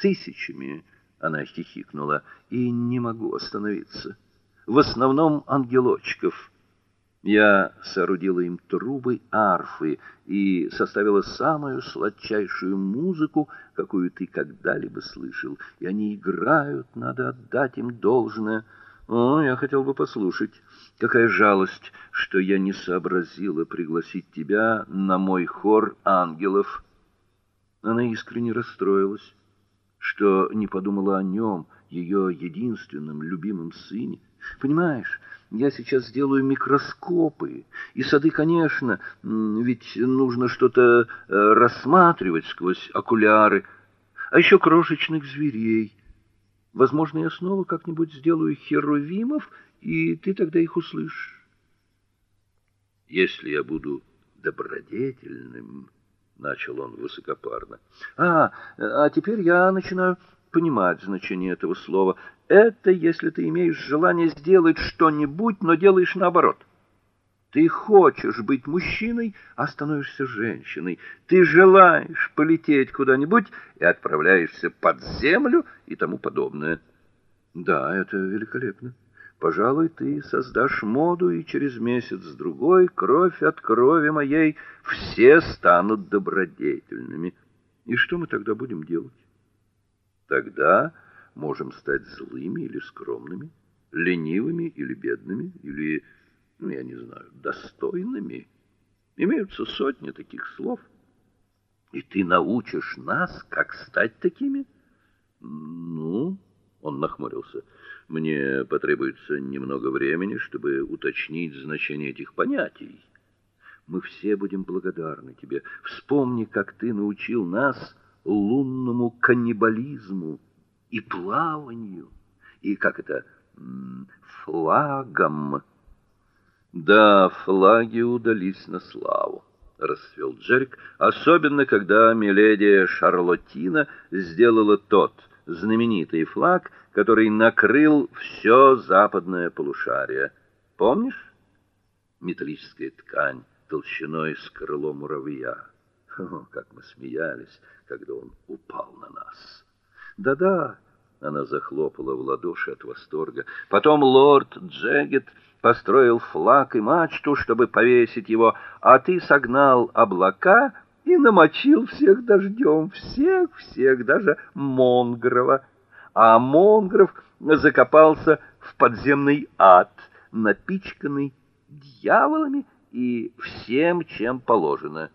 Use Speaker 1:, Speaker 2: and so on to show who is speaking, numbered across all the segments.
Speaker 1: Тысячами, она хихикнула, и не могу остановиться. В основном ангелочков. Я соорудила им трубы, арфы и составила самую сладчайшую музыку, какую ты когда-либо слышал. И они играют, надо отдать им должное. О, я хотел бы послушать. Какая жалость, что я не сообразила пригласить тебя на мой хор ангелов. Она искренне расстроилась, что не подумала о нем, ее единственном любимом сыне. Понимаешь, я сейчас сделаю микроскопы, и сады, конечно, ведь нужно что-то э, рассматривать сквозь окуляры, а еще крошечных зверей. Возможно, я снова как-нибудь сделаю херувимов, и ты тогда их услышишь. Если я буду добродетельным, начал он высокопарно. А, а теперь я начинаю понимать значение этого слова. Это если ты имеешь желание сделать что-нибудь, но делаешь наоборот. Ты хочешь быть мужчиной, а становишься женщиной. Ты желаешь полететь куда-нибудь и отправляешься под землю и тому подобное. Да, это великолепно. Пожалуй, ты создашь моду, и через месяц-другой кровь от крови моей все станут добродетельными. И что мы тогда будем делать? Тогда можем стать злыми или скромными, ленивыми или бедными, или, ну, я не знаю, достойными. Имеются сотни таких слов. И ты научишь нас, как стать такими? Ну, он нахмурился. Мне потребуется немного времени, чтобы уточнить значение этих понятий. Мы все будем благодарны тебе. Вспомни, как ты научил нас лунному каннибализму и плаванию, и как это флагом. Да, флаги удались на славу, расцвел Джерик, особенно когда миледи Шарлотина сделала тот знаменитый флаг, который накрыл все западное полушарие. Помнишь? Металлическая ткань толщиной с крыло муравья. О, как мы смеялись, когда он упал на нас. Да-да, она захлопала в ладоши от восторга. Потом лорд Джегет построил флаг и мачту, чтобы повесить его, а ты согнал облака и намочил всех дождем, всех, всех, даже Монгрова. А Монгров закопался в подземный ад, напичканный дьяволами и всем, чем положено.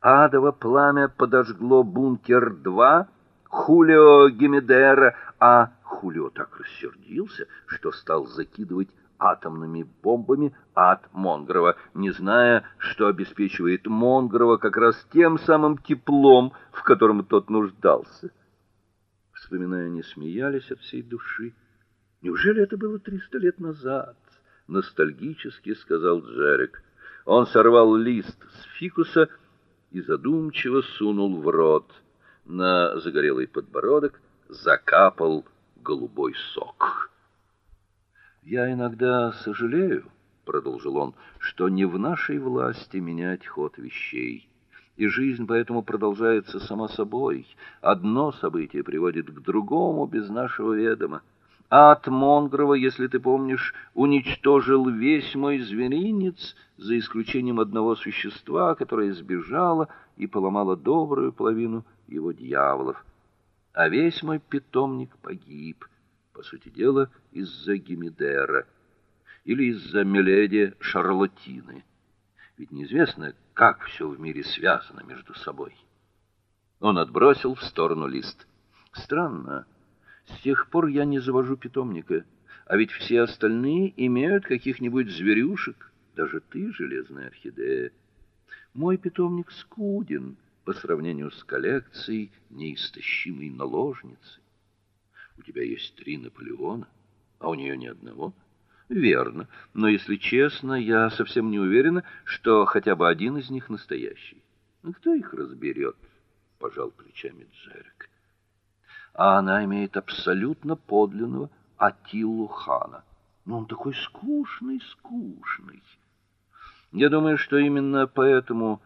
Speaker 1: Адово пламя подожгло бункер-2 Хулио Гемедера, а Хулио так рассердился, что стал закидывать атомными бомбами от Монгрова, не зная, что обеспечивает Монгрова как раз тем самым теплом, в котором тот нуждался. Вспоминая, они смеялись от всей души. Неужели это было триста лет назад? ностальгически сказал Джерик. Он сорвал лист с фикуса и задумчиво сунул в рот. На загорелый подбородок закапал голубой сок. Я иногда сожалею, продолжил он, что не в нашей власти менять ход вещей. И жизнь поэтому продолжается сама собой. Одно событие приводит к другому без нашего ведома. Ад Монгрова, если ты помнишь, уничтожил весь мой зверинец, за исключением одного существа, которое сбежало и поломало добрую половину его дьяволов. А весь мой питомник погиб, по сути дела, из-за Гимедера или из-за Меледи Шарлотины. Ведь неизвестно, как все в мире связано между собой. Он отбросил в сторону лист. Странно, с тех пор я не завожу питомника, а ведь все остальные имеют каких-нибудь зверюшек, даже ты, железная орхидея. Мой питомник скуден по сравнению с коллекцией неистощимой наложницы. У тебя есть три Наполеона, а у нее ни одного. Верно, но если честно, я совсем не уверена, что хотя бы один из них настоящий. Ну кто их разберет? пожал плечами Джерик а она имеет абсолютно подлинного Атилу хана. Но он такой скучный, скучный. Я думаю, что именно поэтому